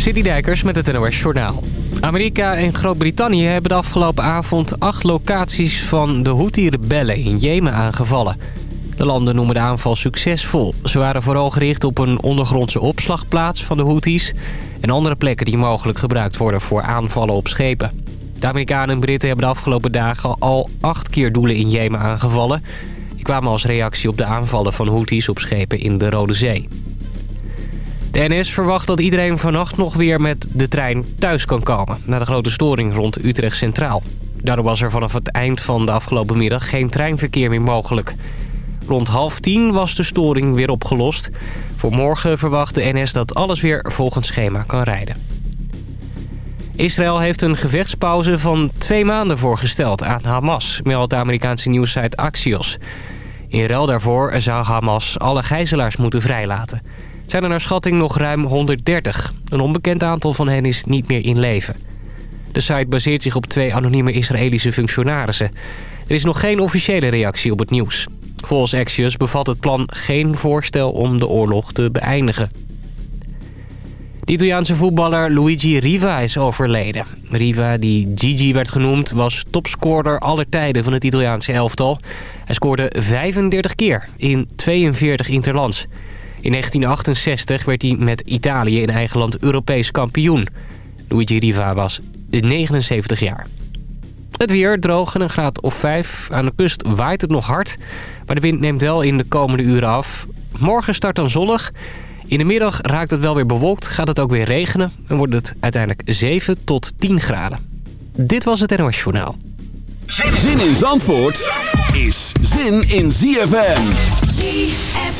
Dijkers met het NOS Journaal. Amerika en Groot-Brittannië hebben de afgelopen avond acht locaties van de Houthi-rebellen in Jemen aangevallen. De landen noemen de aanval succesvol. Ze waren vooral gericht op een ondergrondse opslagplaats van de Houthis... en andere plekken die mogelijk gebruikt worden voor aanvallen op schepen. De Amerikanen en Britten hebben de afgelopen dagen al acht keer doelen in Jemen aangevallen. Die kwamen als reactie op de aanvallen van Houthis op schepen in de Rode Zee. De NS verwacht dat iedereen vannacht nog weer met de trein thuis kan komen... na de grote storing rond Utrecht Centraal. Daardoor was er vanaf het eind van de afgelopen middag geen treinverkeer meer mogelijk. Rond half tien was de storing weer opgelost. Voor morgen verwacht de NS dat alles weer volgens schema kan rijden. Israël heeft een gevechtspauze van twee maanden voorgesteld aan Hamas... meldt de Amerikaanse nieuwssite Axios. In ruil daarvoor zou Hamas alle gijzelaars moeten vrijlaten zijn er naar schatting nog ruim 130. Een onbekend aantal van hen is niet meer in leven. De site baseert zich op twee anonieme Israëlische functionarissen. Er is nog geen officiële reactie op het nieuws. Volgens Axios bevat het plan geen voorstel om de oorlog te beëindigen. De Italiaanse voetballer Luigi Riva is overleden. Riva, die Gigi werd genoemd, was topscorer aller tijden van het Italiaanse elftal. Hij scoorde 35 keer in 42 interlands. In 1968 werd hij met Italië in eigen land Europees kampioen. Luigi Riva was 79 jaar. Het weer droog en een graad of 5. Aan de kust waait het nog hard, maar de wind neemt wel in de komende uren af. Morgen start dan zonnig. In de middag raakt het wel weer bewolkt, gaat het ook weer regenen... en wordt het uiteindelijk 7 tot 10 graden. Dit was het NOS Journaal. Zin in Zandvoort is zin in ZFM. ZFM.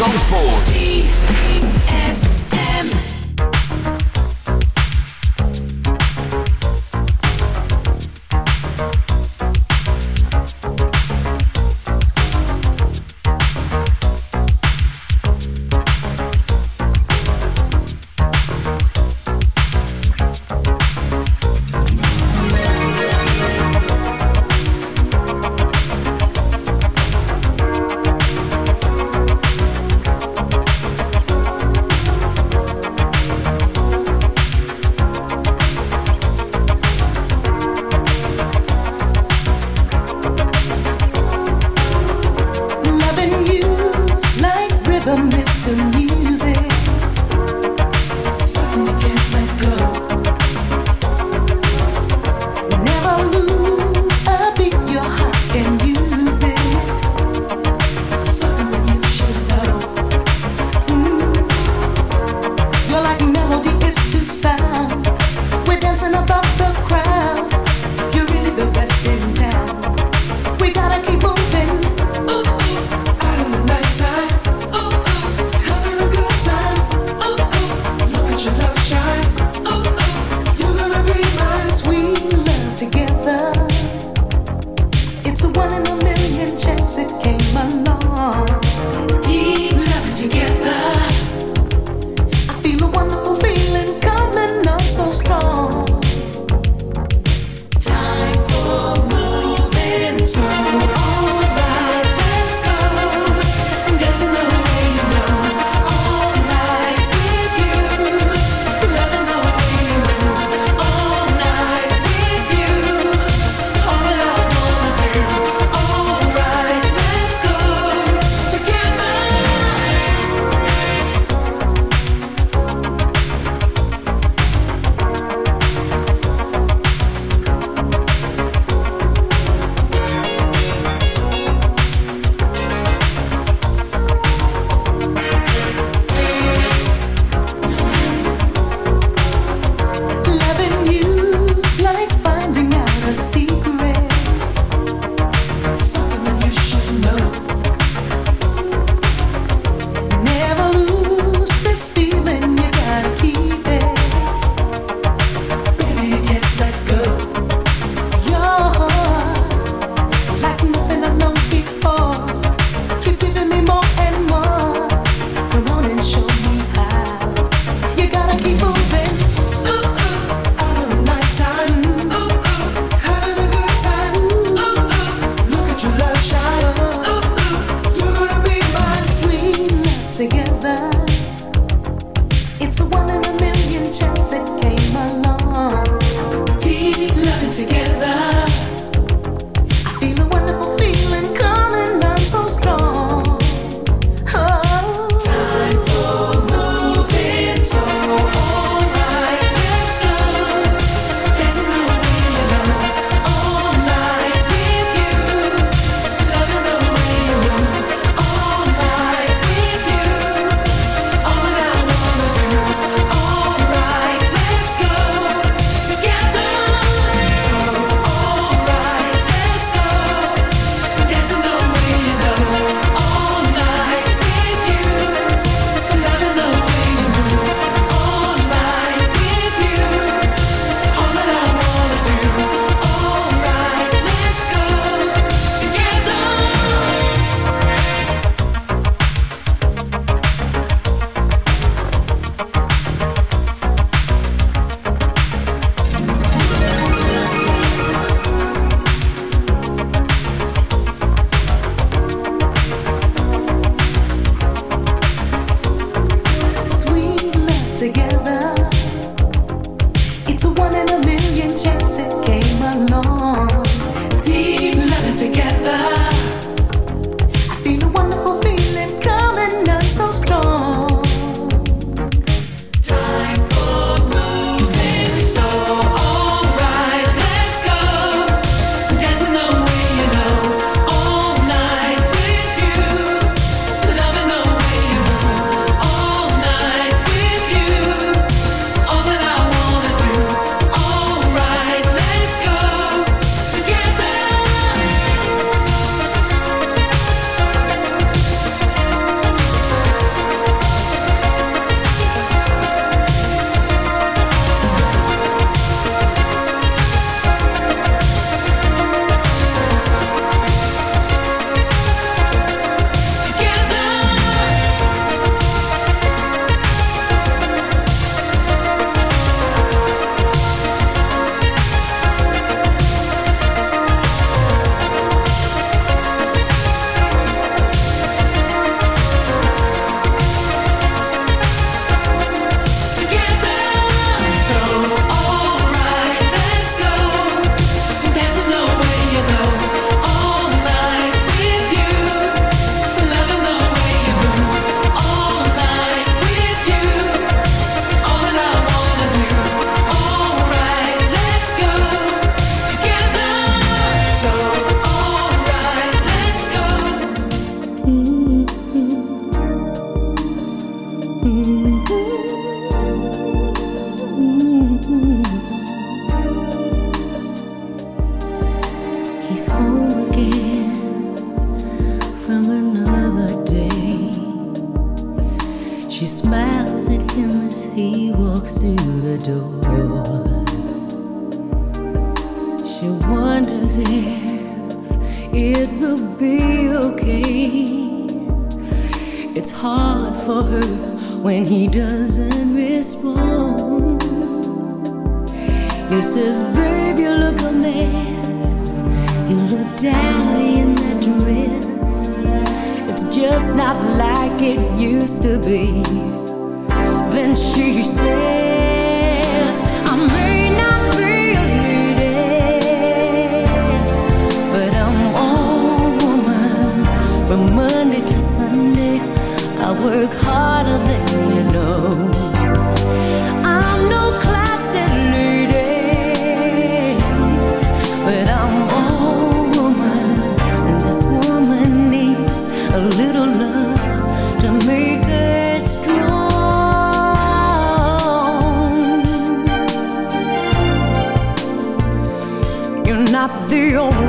Now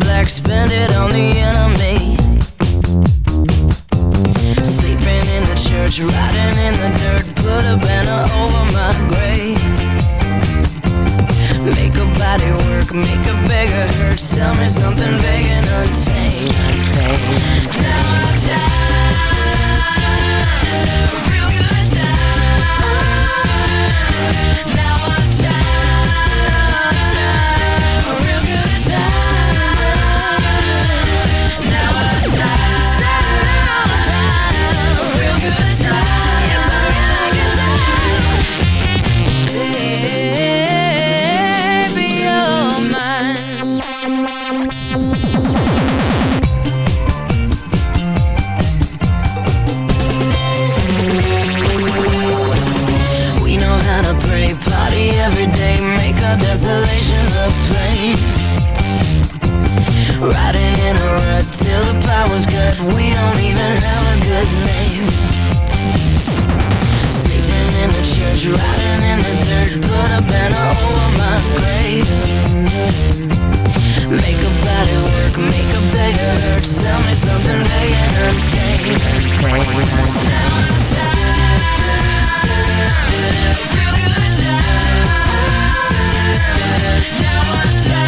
black, spend it on the enemy. Sleeping in the church, riding in the dirt, put a banner over my grave. Make a body work, make a beggar hurt, sell me something big and untamed. Now I'm tired, real good time. Now I'm constellation of blame Riding in a rut till the power's cut. We don't even have a good name. Sleeping in the church, riding in the dirt. Put a banner over my grave. Make a body work, make a beggar hurt. Sell me something they entertain. Downtown now, now, now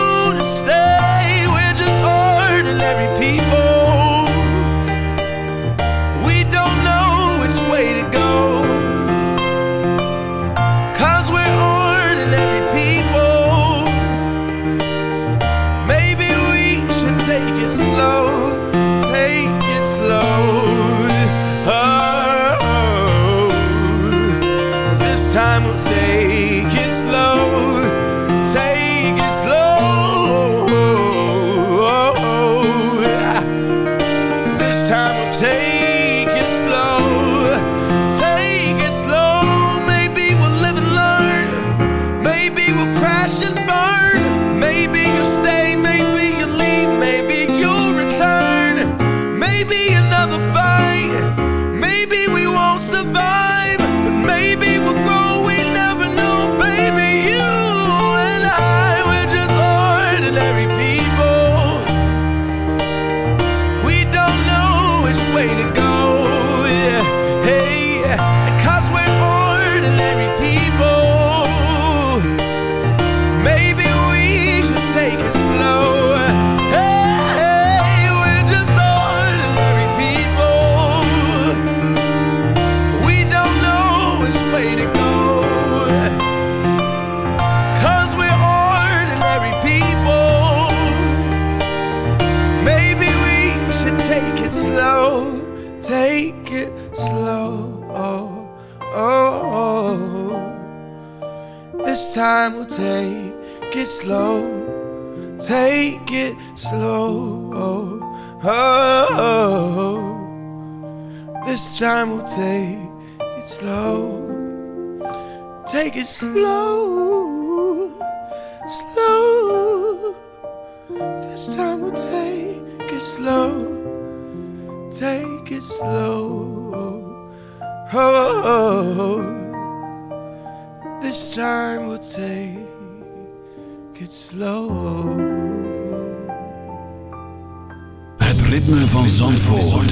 ordinary people. Take it slow, slow. This time we'll take it slow take it slow. Oh, oh, oh. this time we'll take it slow. Het ritme van Zandvoort.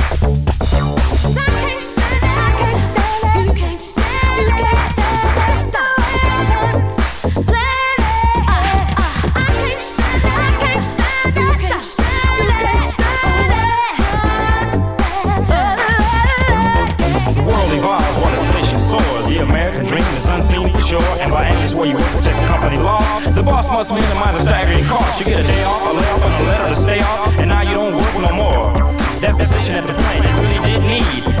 Must me the mine are staggering costs. You get a day off, a layoff, and a letter to stay off, and now you don't work no more. That position at the plant you really did need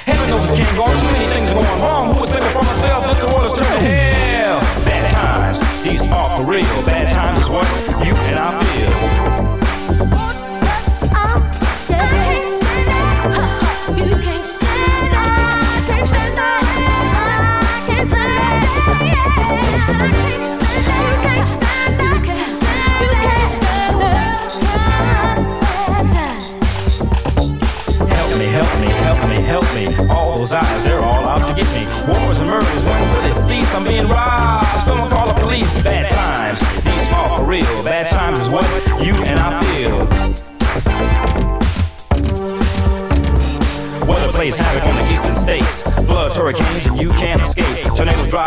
Heaven knows this can't go on. Too many things are going wrong. Who would save it for myself? This world is turning hell. Bad times, these are for real. Bad times is what you and I feel.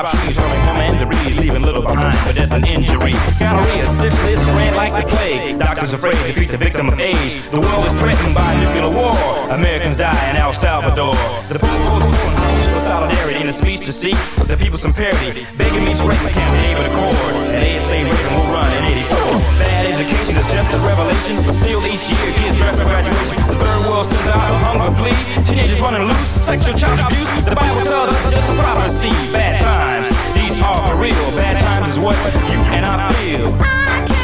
Drop trees, hurling commanderies, leaving little behind for death and injury. Gonorrhea, syphilis, spread like the plague. Doctors afraid to treat the victim of age. The world is threatened by nuclear war. Americans die in El Salvador. The people's see the people some parity. Begging me to write my campaign for the chord. And they say Reagan will run in 84. Bad education is just a revelation, but still each year kids draft for graduation. The third world sends out a hunger plea. Teenagers running loose, sexual child abuse. The Bible tells us it's just a prophecy. Bad times, these are for real. Bad times is what you and I feel. I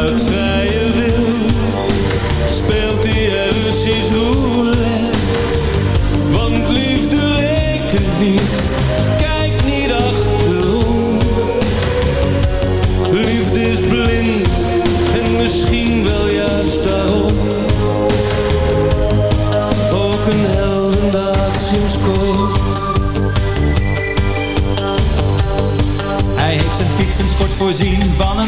Uit vrije